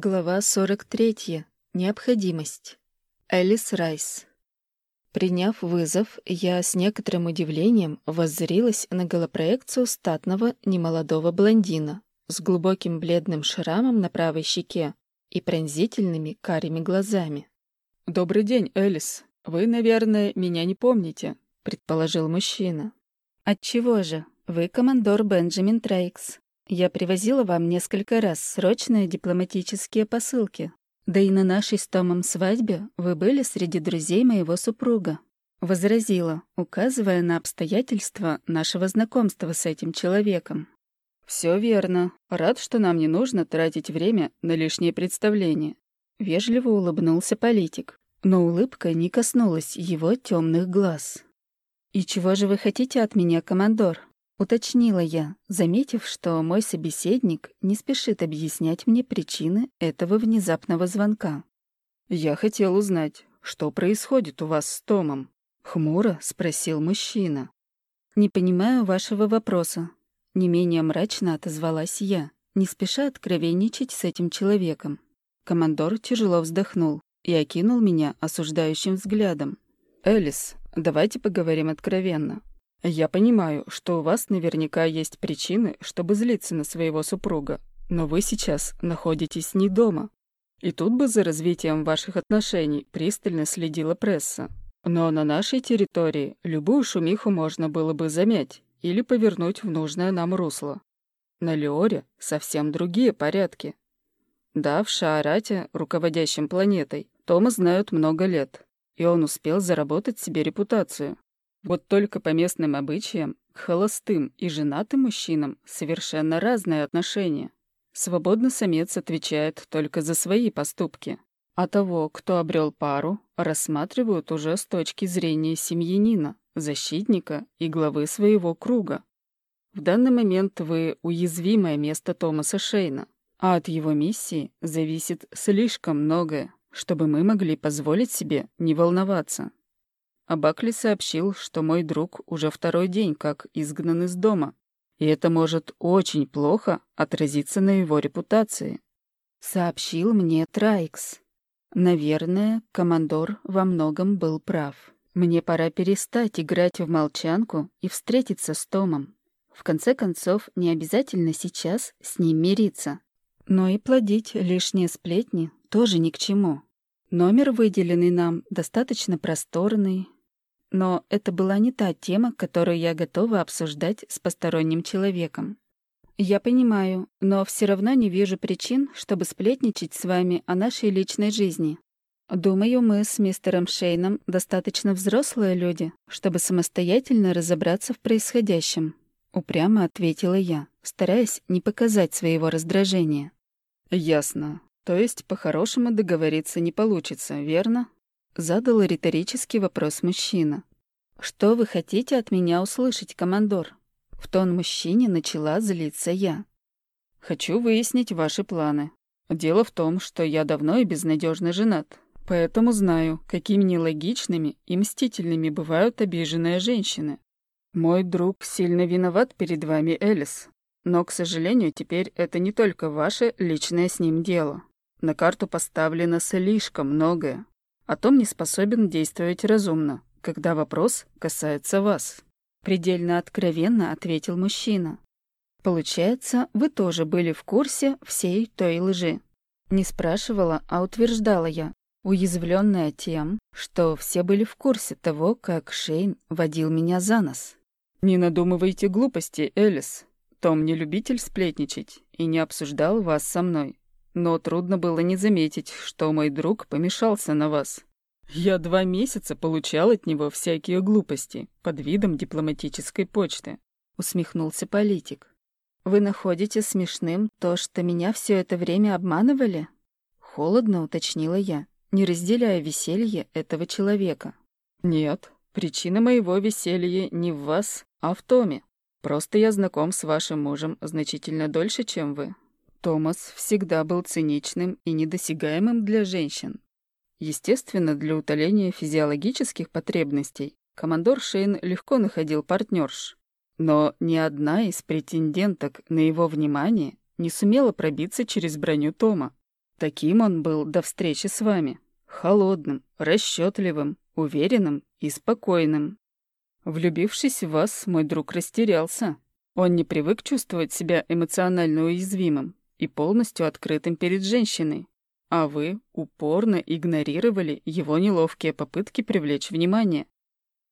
Глава 43. Необходимость. Элис Райс. Приняв вызов, я с некоторым удивлением воззрилась на голопроекцию статного немолодого блондина с глубоким бледным шрамом на правой щеке и пронзительными карими глазами. «Добрый день, Элис. Вы, наверное, меня не помните», — предположил мужчина. «Отчего же? Вы командор Бенджамин Трейкс. Я привозила вам несколько раз срочные дипломатические посылки. Да и на нашей с Томом свадьбе вы были среди друзей моего супруга. Возразила, указывая на обстоятельства нашего знакомства с этим человеком. Все верно. Рад, что нам не нужно тратить время на лишние представления. Вежливо улыбнулся политик, но улыбка не коснулась его темных глаз. «И чего же вы хотите от меня, командор?» Уточнила я, заметив, что мой собеседник не спешит объяснять мне причины этого внезапного звонка. «Я хотел узнать, что происходит у вас с Томом?» — хмуро спросил мужчина. «Не понимаю вашего вопроса». Не менее мрачно отозвалась я, не спеша откровенничать с этим человеком. Командор тяжело вздохнул и окинул меня осуждающим взглядом. «Элис, давайте поговорим откровенно. Я понимаю, что у вас наверняка есть причины, чтобы злиться на своего супруга, но вы сейчас находитесь не дома. И тут бы за развитием ваших отношений пристально следила пресса. Но на нашей территории любую шумиху можно было бы замять или повернуть в нужное нам русло. На Леоре совсем другие порядки. Да, в Шаарате, руководящем планетой, Тома знают много лет, и он успел заработать себе репутацию. Вот только по местным обычаям к холостым и женатым мужчинам совершенно разные отношения. Свободный самец отвечает только за свои поступки, а того, кто обрел пару, рассматривают уже с точки зрения семьянина, защитника и главы своего круга. В данный момент вы уязвимое место Томаса Шейна, а от его миссии зависит слишком многое, чтобы мы могли позволить себе не волноваться. А Бакли сообщил, что мой друг уже второй день как изгнан из дома, и это может очень плохо отразиться на его репутации. Сообщил мне Трайкс. Наверное, командор во многом был прав. Мне пора перестать играть в молчанку и встретиться с Томом. В конце концов, не обязательно сейчас с ним мириться. Но и плодить лишние сплетни тоже ни к чему. Номер, выделенный нам, достаточно просторный, но это была не та тема, которую я готова обсуждать с посторонним человеком. Я понимаю, но все равно не вижу причин, чтобы сплетничать с вами о нашей личной жизни. Думаю, мы с мистером Шейном достаточно взрослые люди, чтобы самостоятельно разобраться в происходящем. Упрямо ответила я, стараясь не показать своего раздражения. «Ясно. То есть по-хорошему договориться не получится, верно?» Задал риторический вопрос мужчина. «Что вы хотите от меня услышать, командор?» В тон мужчине начала злиться я. «Хочу выяснить ваши планы. Дело в том, что я давно и безнадежно женат, поэтому знаю, какими нелогичными и мстительными бывают обиженные женщины. Мой друг сильно виноват перед вами, Элис, но, к сожалению, теперь это не только ваше личное с ним дело. На карту поставлено слишком многое. А Том не способен действовать разумно, когда вопрос касается вас. Предельно откровенно ответил мужчина. Получается, вы тоже были в курсе всей той лжи. Не спрашивала, а утверждала я, уязвленная тем, что все были в курсе того, как Шейн водил меня за нос. «Не надумывайте глупости, Элис. Том не любитель сплетничать и не обсуждал вас со мной. Но трудно было не заметить, что мой друг помешался на вас. Я два месяца получал от него всякие глупости под видом дипломатической почты. Усмехнулся политик. Вы находите смешным то, что меня все это время обманывали? Холодно уточнила я, не разделяя веселье этого человека. Нет, причина моего веселья не в вас, а в Томе. Просто я знаком с вашим мужем значительно дольше, чем вы. Томас всегда был циничным и недосягаемым для женщин. Естественно, для утоления физиологических потребностей командор Шейн легко находил партнерш. Но ни одна из претенденток на его внимание не сумела пробиться через броню Тома. Таким он был до встречи с вами. Холодным, расчетливым, уверенным и спокойным. Влюбившись в вас, мой друг растерялся. Он не привык чувствовать себя эмоционально уязвимым и полностью открытым перед женщиной. А вы упорно игнорировали его неловкие попытки привлечь внимание.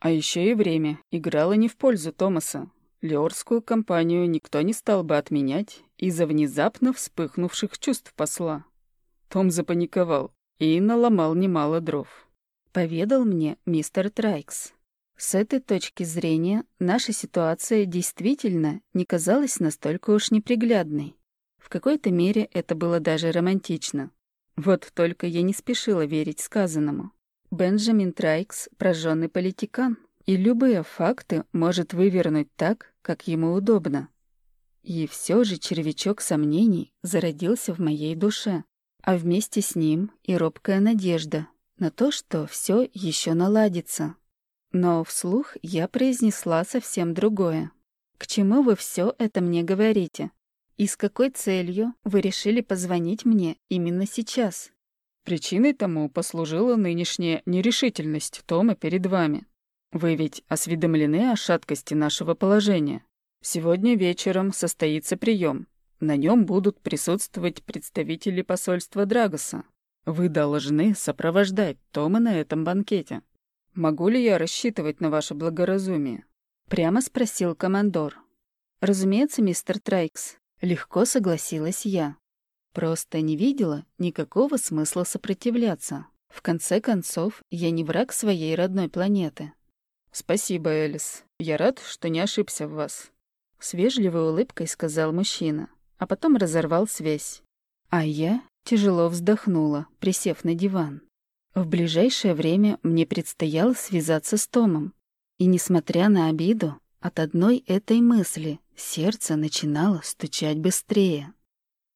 А еще и время играло не в пользу Томаса. Леорскую компанию никто не стал бы отменять из-за внезапно вспыхнувших чувств посла. Том запаниковал и наломал немало дров. Поведал мне мистер Трайкс. С этой точки зрения наша ситуация действительно не казалась настолько уж неприглядной. В какой-то мере это было даже романтично. Вот только я не спешила верить сказанному. Бенджамин Трайкс — прожженный политикан, и любые факты может вывернуть так, как ему удобно. И все же червячок сомнений зародился в моей душе, а вместе с ним и робкая надежда на то, что все еще наладится. Но вслух я произнесла совсем другое. «К чему вы все это мне говорите? И с какой целью вы решили позвонить мне именно сейчас?» Причиной тому послужила нынешняя нерешительность Тома перед вами. Вы ведь осведомлены о шаткости нашего положения. Сегодня вечером состоится прием. На нем будут присутствовать представители посольства Драгоса. Вы должны сопровождать Тома на этом банкете. «Могу ли я рассчитывать на ваше благоразумие?» Прямо спросил командор. «Разумеется, мистер Трайкс». Легко согласилась я. Просто не видела никакого смысла сопротивляться. В конце концов, я не враг своей родной планеты. «Спасибо, Элис. Я рад, что не ошибся в вас», — с вежливой улыбкой сказал мужчина, а потом разорвал связь. А я тяжело вздохнула, присев на диван. В ближайшее время мне предстояло связаться с Томом. И, несмотря на обиду, от одной этой мысли сердце начинало стучать быстрее.